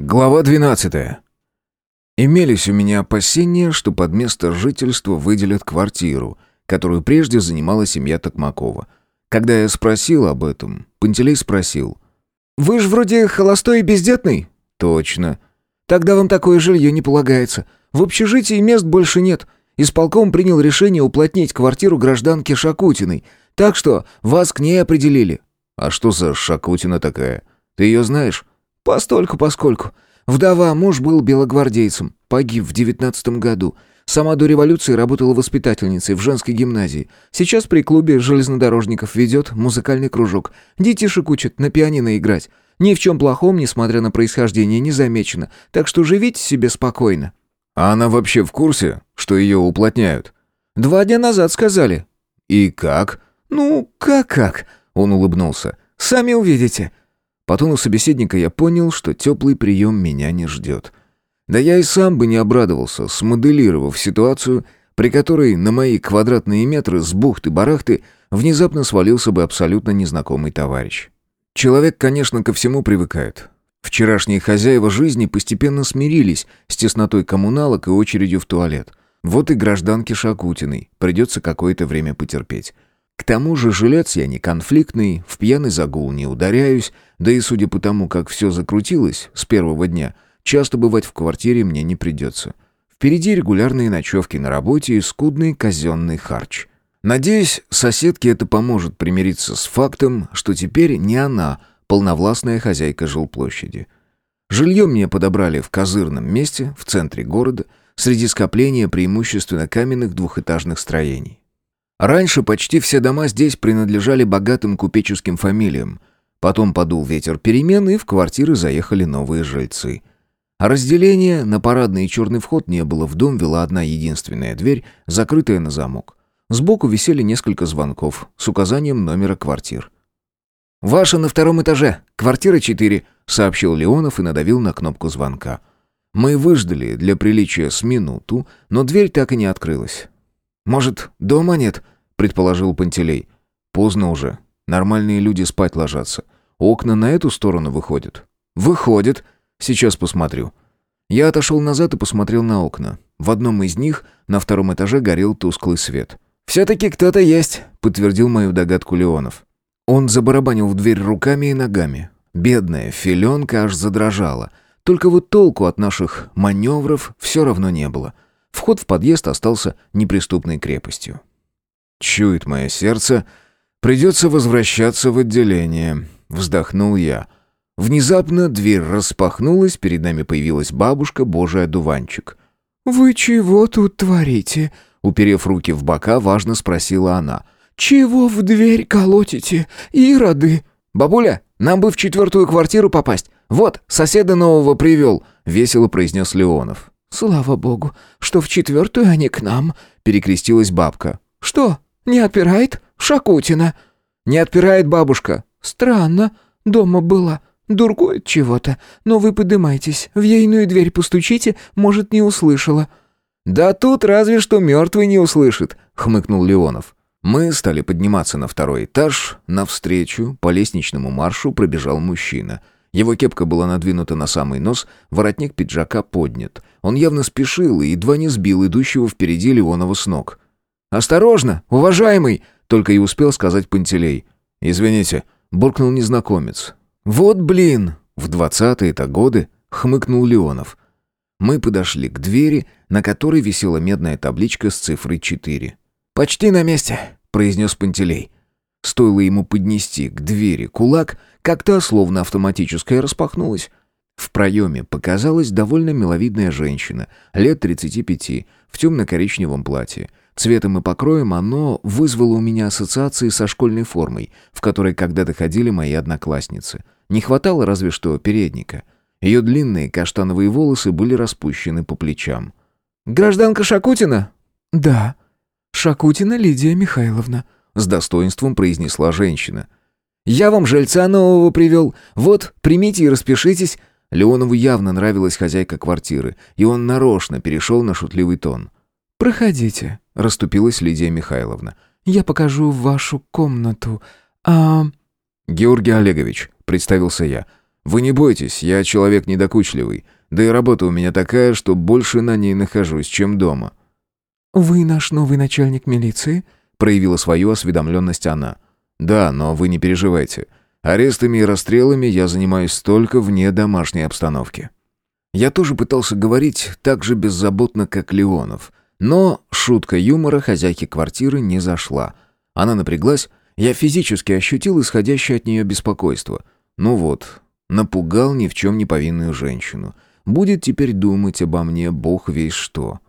Глава 12. Имелись у меня опасения, что под место жительства выделят квартиру, которую прежде занимала семья Токмакова. Когда я спросил об этом, Пантелей спросил. «Вы же вроде холостой и бездетный?» «Точно. Тогда вам такое жилье не полагается. В общежитии мест больше нет. Исполком принял решение уплотнить квартиру гражданки Шакутиной, так что вас к ней определили». «А что за Шакутина такая? Ты ее знаешь?» Постольку-поскольку. Вдова, муж был белогвардейцем, погиб в девятнадцатом году. Сама до революции работала воспитательницей в женской гимназии. Сейчас при клубе железнодорожников ведет музыкальный кружок. Детишек учат на пианино играть. Ни в чем плохом, несмотря на происхождение, не замечено. Так что живите себе спокойно». «А она вообще в курсе, что ее уплотняют?» «Два дня назад сказали». «И как?» «Ну, как-как?» — он улыбнулся. «Сами увидите. По тону собеседника я понял, что теплый прием меня не ждет. Да я и сам бы не обрадовался, смоделировав ситуацию, при которой на мои квадратные метры с бухты-барахты внезапно свалился бы абсолютно незнакомый товарищ. Человек, конечно, ко всему привыкает. Вчерашние хозяева жизни постепенно смирились с теснотой коммуналок и очередью в туалет. Вот и гражданке Шакутиной придется какое-то время потерпеть. К тому же жилец я не конфликтный, в пьяный загул не ударяюсь, да и судя по тому, как все закрутилось с первого дня, часто бывать в квартире мне не придется. Впереди регулярные ночевки на работе и скудный казенный харч. Надеюсь, соседке это поможет примириться с фактом, что теперь не она полновластная хозяйка жилплощади. Жилье мне подобрали в козырном месте, в центре города, среди скопления преимущественно каменных двухэтажных строений. Раньше почти все дома здесь принадлежали богатым купеческим фамилиям. Потом подул ветер перемен, и в квартиры заехали новые жильцы. А разделения на парадный и черный вход не было. В дом вела одна единственная дверь, закрытая на замок. Сбоку висели несколько звонков с указанием номера квартир. «Ваша на втором этаже, квартира 4», — сообщил Леонов и надавил на кнопку звонка. Мы выждали для приличия с минуту, но дверь так и не открылась. «Может, дома нет?» — предположил Пантелей. «Поздно уже. Нормальные люди спать ложатся. Окна на эту сторону выходят». «Выходят. Сейчас посмотрю». Я отошел назад и посмотрел на окна. В одном из них на втором этаже горел тусклый свет. «Все-таки кто-то есть», — подтвердил мою догадку Леонов. Он забарабанил в дверь руками и ногами. Бедная филенка аж задрожала. Только вот толку от наших маневров все равно не было. — Вход в подъезд остался неприступной крепостью. «Чует мое сердце, придется возвращаться в отделение», — вздохнул я. Внезапно дверь распахнулась, перед нами появилась бабушка, божий одуванчик. «Вы чего тут творите?» Уперев руки в бока, важно спросила она. «Чего в дверь колотите, ироды?» «Бабуля, нам бы в четвертую квартиру попасть. Вот, соседа нового привел», — весело произнес Леонов. «Слава богу, что в четвертую, не к нам», — перекрестилась бабка. «Что, не отпирает? Шакутина?» «Не отпирает бабушка». «Странно, дома была. Дуркует чего-то. Но вы подымайтесь, в ейную дверь постучите, может, не услышала». «Да тут разве что мертвый не услышит», — хмыкнул Леонов. Мы стали подниматься на второй этаж. Навстречу по лестничному маршу пробежал мужчина — его кепка была надвинута на самый нос, воротник пиджака поднят. Он явно спешил и едва не сбил идущего впереди Леонова с ног. «Осторожно, уважаемый!» — только и успел сказать Пантелей. «Извините», — буркнул незнакомец. «Вот блин!» — в двадцатые-то годы хмыкнул Леонов. Мы подошли к двери, на которой висела медная табличка с цифрой четыре. «Почти на месте», — произнес Пантелей. Стоило ему поднести к двери кулак, как та, словно автоматическая, распахнулась. В проеме показалась довольно миловидная женщина, лет 35, в темно-коричневом платье. Цветом и покроем оно вызвало у меня ассоциации со школьной формой, в которой когда-то ходили мои одноклассницы. Не хватало разве что передника. Ее длинные каштановые волосы были распущены по плечам. «Гражданка Шакутина?» «Да, Шакутина Лидия Михайловна», с достоинством произнесла женщина. «Я вам жильца нового привел. Вот, примите и распишитесь». Леонову явно нравилась хозяйка квартиры, и он нарочно перешел на шутливый тон. «Проходите», — расступилась Лидия Михайловна. «Я покажу вашу комнату. А...» «Георгий Олегович», — представился я. Вы не бойтесь, я человек недокучливый. Да и работа у меня такая, что больше на ней нахожусь, чем дома». «Вы наш новый начальник милиции?» проявила свою осведомленность она. «Да, но вы не переживайте. Арестами и расстрелами я занимаюсь только вне домашней обстановки». Я тоже пытался говорить так же беззаботно, как Леонов. Но шутка юмора хозяйки квартиры не зашла. Она напряглась, я физически ощутил исходящее от нее беспокойство. Ну вот, напугал ни в чем не повинную женщину. Будет теперь думать обо мне бог весь что.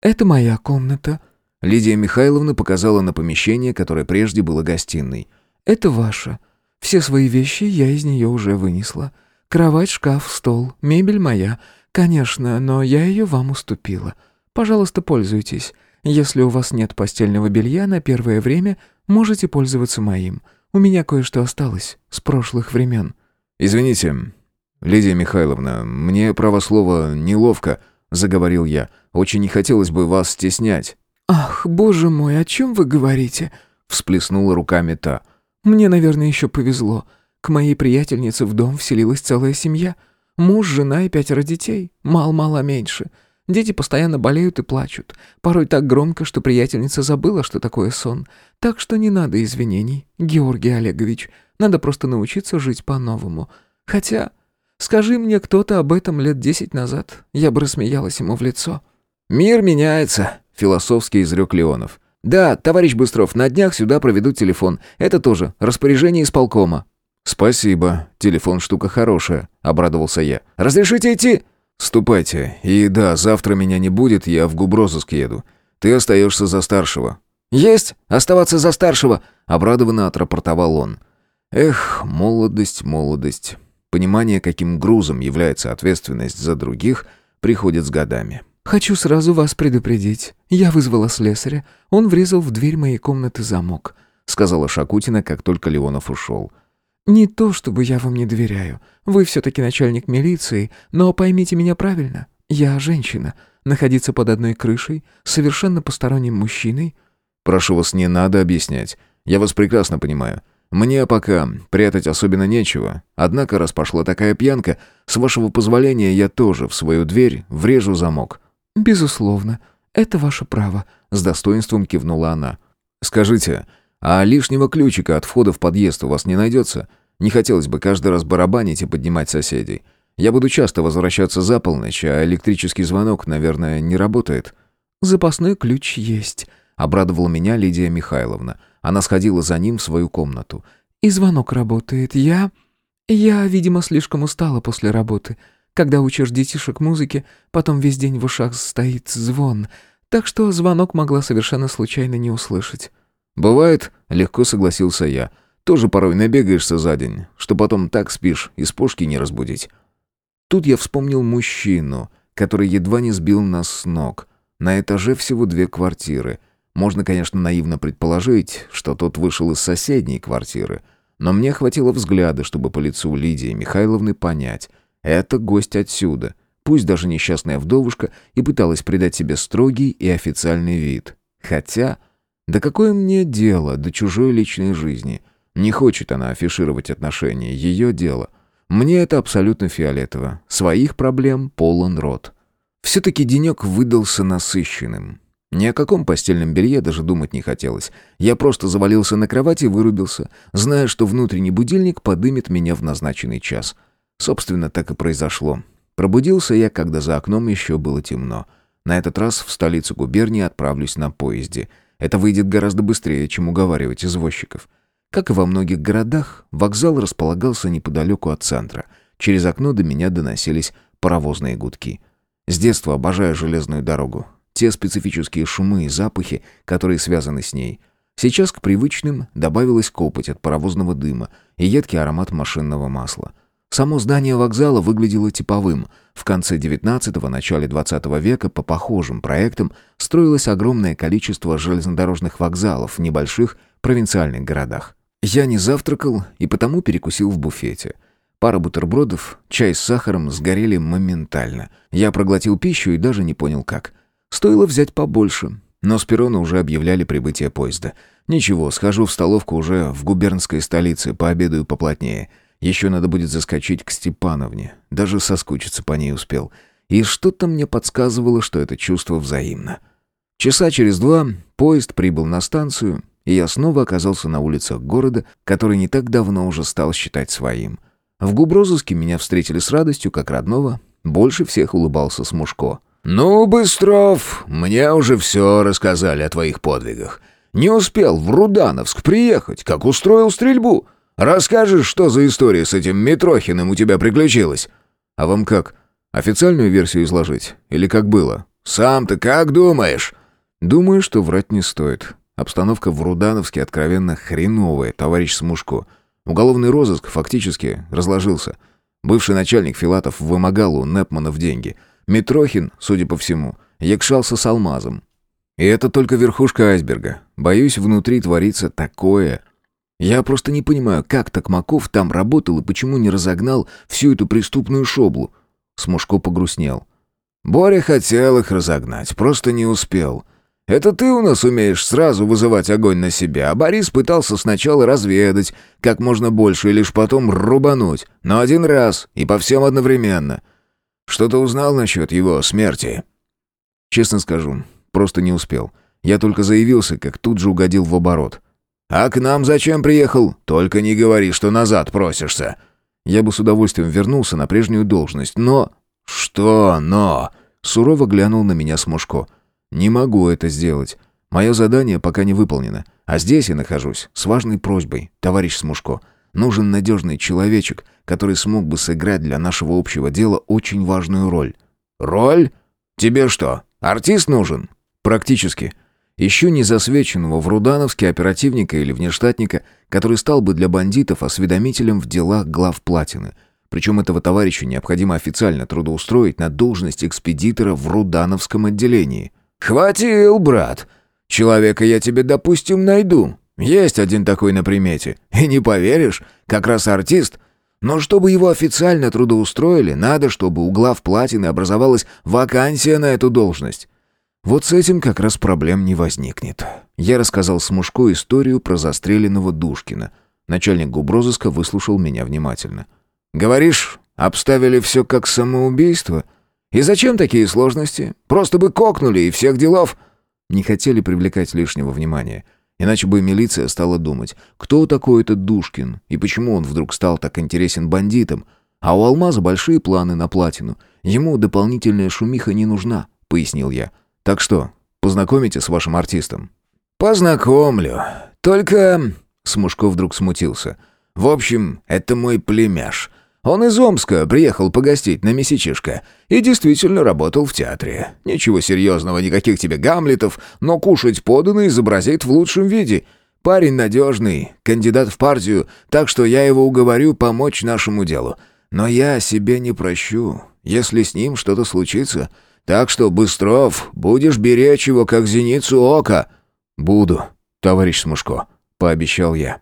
«Это моя комната», Лидия Михайловна показала на помещение, которое прежде было гостиной. «Это ваше. Все свои вещи я из нее уже вынесла. Кровать, шкаф, стол, мебель моя. Конечно, но я ее вам уступила. Пожалуйста, пользуйтесь. Если у вас нет постельного белья на первое время, можете пользоваться моим. У меня кое-что осталось с прошлых времен». «Извините, Лидия Михайловна, мне, право слова, неловко», — заговорил я. «Очень не хотелось бы вас стеснять». «Ах, боже мой, о чем вы говорите?» — всплеснула руками та. «Мне, наверное, еще повезло. К моей приятельнице в дом вселилась целая семья. Муж, жена и пятеро детей. Мал-мало меньше. Дети постоянно болеют и плачут. Порой так громко, что приятельница забыла, что такое сон. Так что не надо извинений, Георгий Олегович. Надо просто научиться жить по-новому. Хотя, скажи мне кто-то об этом лет десять назад, я бы рассмеялась ему в лицо». «Мир меняется», философски изрек Леонов. «Да, товарищ Быстров, на днях сюда проведут телефон. Это тоже распоряжение исполкома». «Спасибо. Телефон штука хорошая», — обрадовался я. «Разрешите идти?» «Ступайте. И да, завтра меня не будет, я в губрозыск еду. Ты остаешься за старшего». «Есть! Оставаться за старшего!» — обрадованно отрапортовал он. «Эх, молодость, молодость. Понимание, каким грузом является ответственность за других, приходит с годами». «Хочу сразу вас предупредить. Я вызвала слесаря. Он врезал в дверь моей комнаты замок», — сказала Шакутина, как только Леонов ушел. «Не то, чтобы я вам не доверяю. Вы все-таки начальник милиции, но поймите меня правильно. Я женщина. Находиться под одной крышей, совершенно посторонним мужчиной...» «Прошу вас, не надо объяснять. Я вас прекрасно понимаю. Мне пока прятать особенно нечего. Однако, раз пошла такая пьянка, с вашего позволения я тоже в свою дверь врежу замок». «Безусловно, это ваше право», — с достоинством кивнула она. «Скажите, а лишнего ключика от входа в подъезд у вас не найдется? Не хотелось бы каждый раз барабанить и поднимать соседей. Я буду часто возвращаться за полночь, а электрический звонок, наверное, не работает». «Запасной ключ есть», — обрадовала меня Лидия Михайловна. Она сходила за ним в свою комнату. «И звонок работает. Я... Я, видимо, слишком устала после работы. Когда учишь детишек музыке, потом весь день в ушах стоит звон, так что звонок могла совершенно случайно не услышать. «Бывает», — легко согласился я. «Тоже порой набегаешься за день, что потом так спишь, из пушки не разбудить». Тут я вспомнил мужчину, который едва не сбил нас с ног. На этаже всего две квартиры. Можно, конечно, наивно предположить, что тот вышел из соседней квартиры, но мне хватило взгляда, чтобы по лицу Лидии Михайловны понять, это гость отсюда, пусть даже несчастная вдовушка и пыталась придать себе строгий и официальный вид. Хотя, да какое мне дело до чужой личной жизни? Не хочет она афишировать отношения, ее дело. Мне это абсолютно фиолетово. Своих проблем полон рот. Все-таки денек выдался насыщенным. Ни о каком постельном белье даже думать не хотелось. Я просто завалился на кровати и вырубился, зная, что внутренний будильник подымет меня в назначенный час — Собственно, так и произошло. Пробудился я, когда за окном еще было темно. На этот раз в столицу губернии отправлюсь на поезде. Это выйдет гораздо быстрее, чем уговаривать извозчиков. Как и во многих городах, вокзал располагался неподалеку от центра. Через окно до меня доносились паровозные гудки. С детства обожаю железную дорогу. Те специфические шумы и запахи, которые связаны с ней. Сейчас к привычным добавилась копоть от паровозного дыма и едкий аромат машинного масла. Само здание вокзала выглядело типовым. В конце XIX – начале XX века по похожим проектам строилось огромное количество железнодорожных вокзалов в небольших провинциальных городах. Я не завтракал и потому перекусил в буфете. Пара бутербродов, чай с сахаром сгорели моментально. Я проглотил пищу и даже не понял как. Стоило взять побольше, но с перрона уже объявляли прибытие поезда. Ничего, схожу в столовку уже в губернской столице, пообедаю поплотнее – Еще надо будет заскочить к Степановне. Даже соскучиться по ней успел. И что-то мне подсказывало, что это чувство взаимно. Часа через два поезд прибыл на станцию, и я снова оказался на улицах города, который не так давно уже стал считать своим. В губрозыске меня встретили с радостью, как родного. Больше всех улыбался Смушко. «Ну, Быстров, мне уже все рассказали о твоих подвигах. Не успел в Рудановск приехать, как устроил стрельбу. Расскажешь, что за история с этим Митрохиным у тебя приключилась?» «А вам как, официальную версию изложить? Или как было?» «Сам-то как думаешь?» «Думаю, что врать не стоит. Обстановка в Рудановске откровенно хреновая, товарищ Смушко. Уголовный розыск фактически разложился. Бывший начальник Филатов вымогал у Непманов деньги – Митрохин, судя по всему, якшался с алмазом. И это только верхушка айсберга. Боюсь, внутри творится такое. Я просто не понимаю, как Токмаков там работал и почему не разогнал всю эту преступную шоблу. Смушко погрустнел. Боря хотел их разогнать, просто не успел. Это ты у нас умеешь сразу вызывать огонь на себя, а Борис пытался сначала разведать как можно больше и лишь потом рубануть, но один раз и по всем одновременно. Что-то узнал насчет его смерти?» «Честно скажу, просто не успел. Я только заявился, как тут же угодил в оборот». «А к нам зачем приехал? Только не говори, что назад просишься». Я бы с удовольствием вернулся на прежнюю должность, но... «Что «но»?» Сурово глянул на меня Смушко. «Не могу это сделать. Мое задание пока не выполнено. А здесь я нахожусь с важной просьбой, товарищ Смушко. Нужен надежный человечек, который смог бы сыграть для нашего общего дела очень важную роль. Роль? Тебе что, артист нужен? Практически. Еще не засвеченного в Рудановске оперативника или внештатника, который стал бы для бандитов осведомителем в делах глав платины. Причем этого товарища необходимо официально трудоустроить на должность экспедитора в Рудановском отделении. «Хватил, брат. Человека я тебе, допустим, найду. Есть один такой на примете. И не поверишь, как раз артист. Но чтобы его официально трудоустроили, надо, чтобы у глав платины образовалась вакансия на эту должность. Вот с этим как раз проблем не возникнет. Я рассказал Смушко историю про застреленного Душкина. Начальник губрозыска выслушал меня внимательно. «Говоришь, обставили все как самоубийство? И зачем такие сложности? Просто бы кокнули и всех делов...» Не хотели привлекать лишнего внимания. Иначе бы милиция стала думать, кто такой этот Душкин и почему он вдруг стал так интересен бандитам. А у Алмаза большие планы на платину. Ему дополнительная шумиха не нужна, пояснил я. Так что, познакомите с вашим артистом. Познакомлю. Только... Смушко вдруг смутился. В общем, это мой племяш. Он из Омска приехал погостить на месячишко и действительно работал в театре. Ничего серьезного, никаких тебе гамлетов, но кушать подано изобразит в лучшем виде. Парень надежный, кандидат в партию, так что я его уговорю помочь нашему делу. Но я себе не прощу, если с ним что-то случится. Так что, Быстров, будешь беречь его, как зеницу ока». «Буду, товарищ Смушко», — пообещал я.